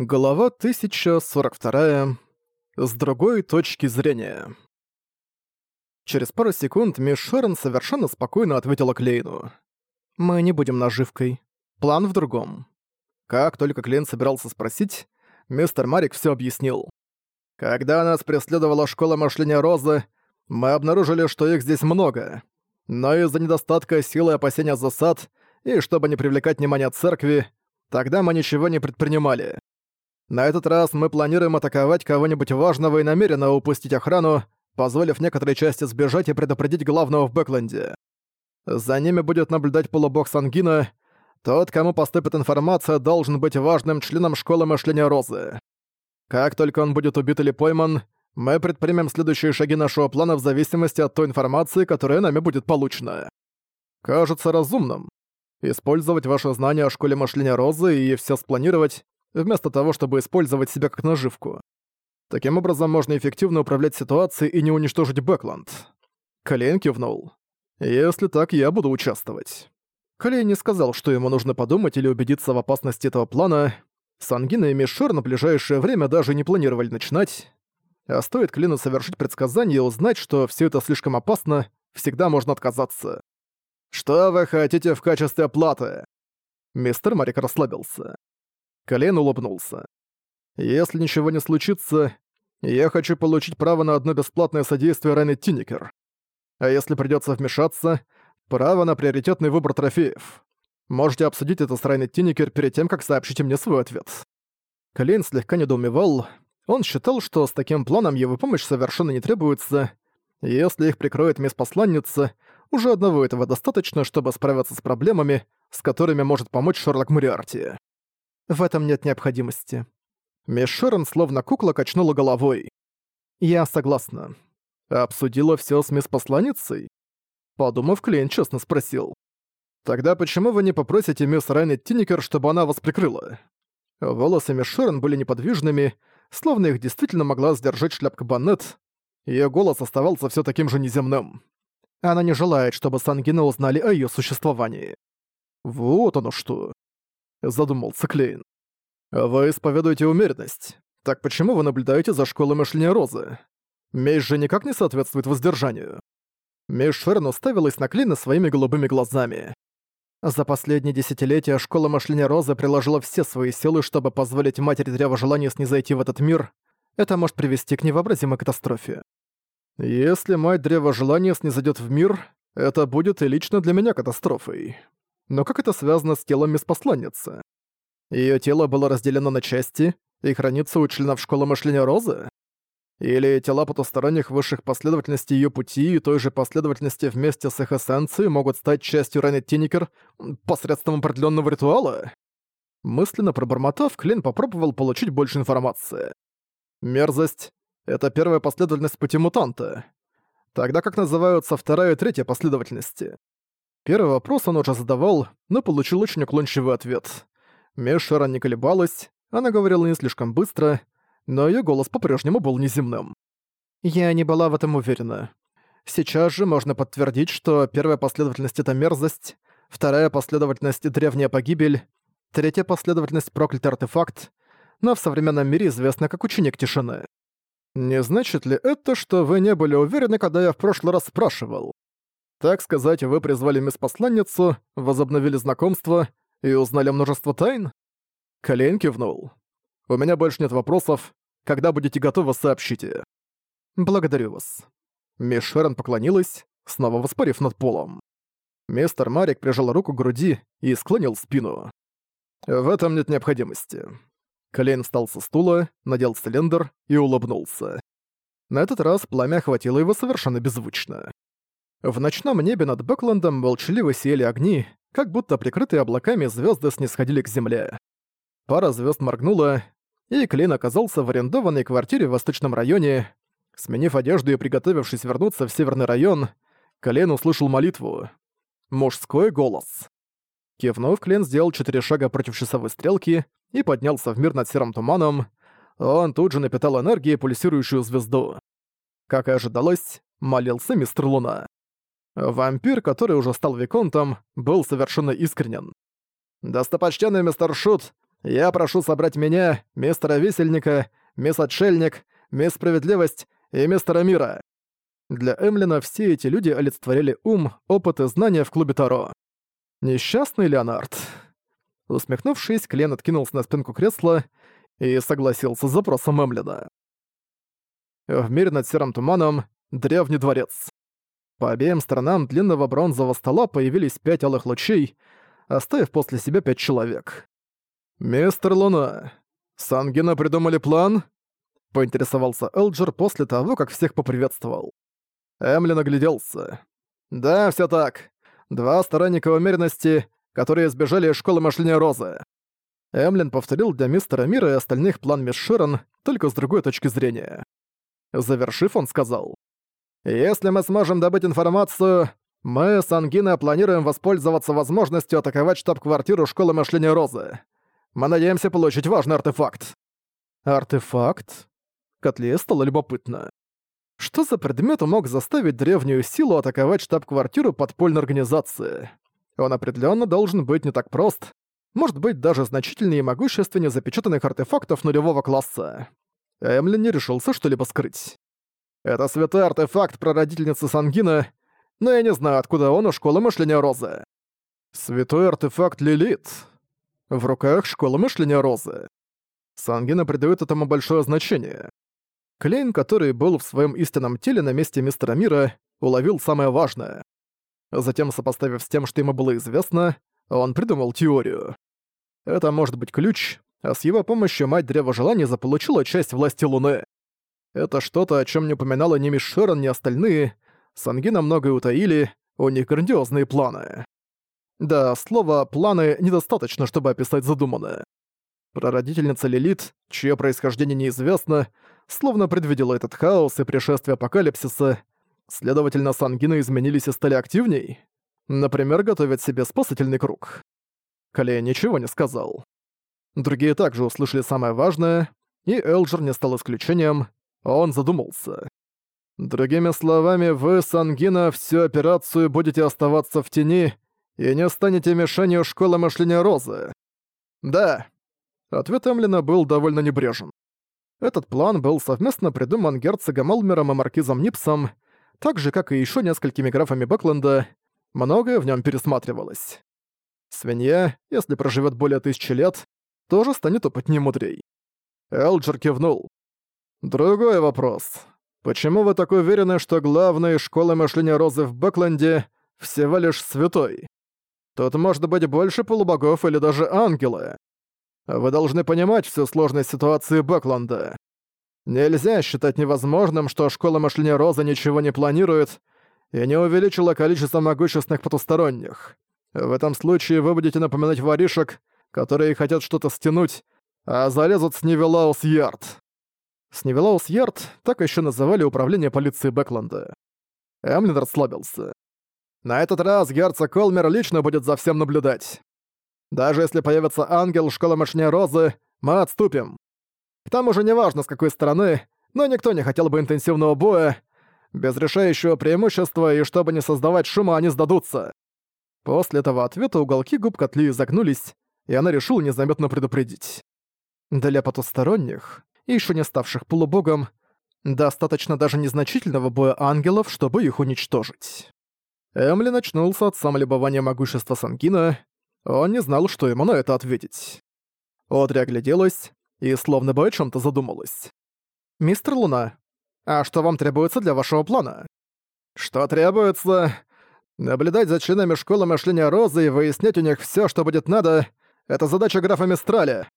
Глава 1042. С другой точки зрения. Через пару секунд мисс Шерон совершенно спокойно ответила Клейну. «Мы не будем наживкой. План в другом». Как только Клейн собирался спросить, мистер Марик все объяснил. «Когда нас преследовала школа мышления Розы, мы обнаружили, что их здесь много. Но из-за недостатка силы опасения засад и чтобы не привлекать внимание церкви, тогда мы ничего не предпринимали. На этот раз мы планируем атаковать кого-нибудь важного и намеренно упустить охрану, позволив некоторой части сбежать и предупредить главного в Бэкленде. За ними будет наблюдать полубог Сангина. Тот, кому поступит информация, должен быть важным членом школы мышления Розы. Как только он будет убит или пойман, мы предпримем следующие шаги нашего плана в зависимости от той информации, которая нами будет получена. Кажется разумным использовать ваши знания о школе мышления Розы и все спланировать, вместо того, чтобы использовать себя как наживку. Таким образом, можно эффективно управлять ситуацией и не уничтожить Бэкланд. Колейн кивнул. «Если так, я буду участвовать». Колейн не сказал, что ему нужно подумать или убедиться в опасности этого плана. Сангина и Мишер на ближайшее время даже не планировали начинать. А стоит Клину совершить предсказание и узнать, что все это слишком опасно, всегда можно отказаться. «Что вы хотите в качестве оплаты?» Мистер Марик расслабился. Колейн улыбнулся. «Если ничего не случится, я хочу получить право на одно бесплатное содействие Райны Тинникер. А если придётся вмешаться, право на приоритетный выбор трофеев. Можете обсудить это с Райной Тинникер перед тем, как сообщите мне свой ответ». Колейн слегка недоумевал. Он считал, что с таким планом его помощь совершенно не требуется. Если их прикроет мисс посланница, уже одного этого достаточно, чтобы справиться с проблемами, с которыми может помочь Шерлок Мориарти. В этом нет необходимости». Мишерон словно кукла качнула головой. «Я согласна». «Обсудила все с мисс-посланницей?» Подумав, Клейн честно спросил. «Тогда почему вы не попросите мисс Райнет Тинникер, чтобы она вас прикрыла?» Волосы мисс были неподвижными, словно их действительно могла сдержать шляпка Баннет. Ее голос оставался все таким же неземным. Она не желает, чтобы Сангина узнали о ее существовании. «Вот оно что!» — задумался Клейн. Вы исповедуете умеренность. Так почему вы наблюдаете за школой мышления Розы? Месть же никак не соответствует воздержанию. Мисс Шерн уставилась на Клина своими голубыми глазами. За последние десятилетия школа мышления Розы приложила все свои силы, чтобы позволить матери древа желания снизойти в этот мир. Это может привести к невообразимой катастрофе. Если мать древа желания снизойдет в мир, это будет и лично для меня катастрофой. Но как это связано с телом мисс? Её тело было разделено на части и хранится у членов школы мышления Розы? Или тела потусторонних высших последовательностей её пути и той же последовательности вместе с их эссенцией могут стать частью Ранет Тинникер посредством определённого ритуала? Мысленно пробормотав, Клин попробовал получить больше информации. Мерзость — это первая последовательность пути мутанта. Тогда как называются вторая и третья последовательности? Первый вопрос он уже задавал, но получил очень уклончивый ответ — Мишера не колебалась, она говорила не слишком быстро, но ее голос по-прежнему был неземным. Я не была в этом уверена. Сейчас же можно подтвердить, что первая последовательность — это мерзость, вторая последовательность — древняя погибель, третья последовательность — проклятый артефакт, но в современном мире известна как ученик тишины. Не значит ли это, что вы не были уверены, когда я в прошлый раз спрашивал? Так сказать, вы призвали мисс-посланницу, возобновили знакомство, и узнали множество тайн?» Колейн кивнул. «У меня больше нет вопросов. Когда будете готовы, сообщите». «Благодарю вас». Мисс Шерон поклонилась, снова воспарив над полом. Мистер Марик прижал руку к груди и склонил спину. «В этом нет необходимости». Колейн встал со стула, надел цилиндр и улыбнулся. На этот раз пламя охватило его совершенно беззвучно. В ночном небе над Бэклендом молчаливо сияли огни, как будто прикрытые облаками звезды снисходили к земле. Пара звезд моргнула, и Клин оказался в арендованной квартире в восточном районе. Сменив одежду и приготовившись вернуться в северный район, Клин услышал молитву. Мужской голос. Кивнув, Клин сделал четыре шага против часовой стрелки и поднялся в мир над серым туманом. Он тут же напитал энергией пульсирующую звезду. Как и ожидалось, молился мистер Луна. Вампир, который уже стал Виконтом, был совершенно искренен. «Достопочтенный мистер Шут, я прошу собрать меня, мистера Висельника, мисс Отшельник, мисс Справедливость и мистера Мира». Для Эмлина все эти люди олицетворяли ум, опыт и знания в клубе Таро. «Несчастный Леонард?» Усмехнувшись, Клен откинулся на спинку кресла и согласился с запросом Эмлина. В мире над серым туманом — древний дворец. По обеим сторонам длинного бронзового стола появились пять алых лучей, оставив после себя пять человек. «Мистер Луна, Сангина придумали план?» — поинтересовался Элджер после того, как всех поприветствовал. Эмли нагляделся. «Да, все так. Два сторонника умеренности, которые сбежали из школы мышления Розы». Эмлин повторил для мистера Мира и остальных план мисс Широн, только с другой точки зрения. Завершив, он сказал. Если мы сможем добыть информацию, мы с Ангиной планируем воспользоваться возможностью атаковать штаб-квартиру школы мышления Розы. Мы надеемся получить важный артефакт». «Артефакт?» Котле стало любопытно. Что за предмет мог заставить древнюю силу атаковать штаб-квартиру подпольной организации? Он определенно должен быть не так прост, может быть даже значительнее и могущественнее запечатанных артефактов нулевого класса. Эмли не решился что-либо скрыть. Это святой артефакт прародительницы Сангина, но я не знаю, откуда он у школы мышления Розы. Святой артефакт Лилит. В руках школы мышления Розы. Сангина придает этому большое значение. Клейн, который был в своем истинном теле на месте мистера Мира, уловил самое важное. Затем, сопоставив с тем, что ему было известно, он придумал теорию. Это может быть ключ, а с его помощью мать Древа Желания заполучила часть власти Луны. Это что-то, о чем не упоминала ни Мишерон, ни остальные. Сангина многое утаили, у них грандиозные планы. Да, слово «планы» недостаточно, чтобы описать задуманное. Прародительница Лилит, чье происхождение неизвестно, словно предвидела этот хаос и пришествие апокалипсиса, следовательно, сангины изменились и стали активней. Например, готовят себе спасательный круг. Калея ничего не сказал. Другие также услышали самое важное, и Элджер не стал исключением, он задумался. Другими словами, вы, Сангина, всю операцию будете оставаться в тени и не станете мишенью школы мышления Розы. Да. Ответ Эмлина был довольно небрежен. Этот план был совместно придуман герцогом Элмером и маркизом Нипсом, так же, как и еще несколькими графами Бэкленда, многое в нем пересматривалось. Свинья, если проживет более тысячи лет, тоже станет опытнее мудрей. Элджер кивнул. Другой вопрос. Почему вы так уверены, что главная школа мышления Розы в Бэкленде всего лишь святой? Тут может быть больше полубогов или даже ангелы. Вы должны понимать всю сложность ситуации Бэкленда. Нельзя считать невозможным, что школа мышления Розы ничего не планирует и не увеличила количество могущественных потусторонних. В этом случае вы будете напоминать воришек, которые хотят что-то стянуть, а залезут в Сивеллаус Ярд. Сивеллаус Ярд так еще называли управление полиции Бэкленда. Эмлин расслабился. На этот раз герцог Колмер лично будет за всем наблюдать. Даже если появится ангел Школы Мысли Розы, мы отступим. К тому же неважно, с какой стороны, но никто не хотел бы интенсивного боя. Без решающего преимущества и чтобы не создавать шума, они сдадутся. После этого ответа уголки губ Котли загнулись, и она решила незаметно предупредить. Для потусторонних и еще не ставших полубогом, достаточно даже незначительного боя ангелов, чтобы их уничтожить. Эмли начнулся от самолюбования могущества Сангина, он не знал, что ему на это ответить. Одри огляделась и словно бы о чем то задумалась. «Мистер Луна, а что вам требуется для вашего плана?» «Что требуется? Наблюдать за членами школы мышления Розы и выяснять у них все, что будет надо, это задача графа Мистраля.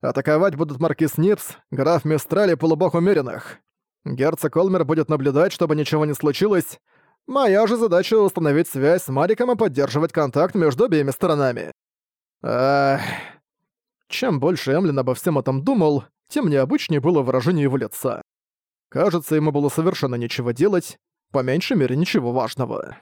Атаковать будут маркиз Нипс, граф Мистраль и полубог умеренных. Герцог Олмер будет наблюдать, чтобы ничего не случилось. Моя же задача установить связь с Мариком и поддерживать контакт между обеими сторонами. Эх. Чем больше Эмлин обо всем этом думал, тем необычнее было выражение его лица. Кажется, ему было совершенно нечего делать, по меньшей мере ничего важного.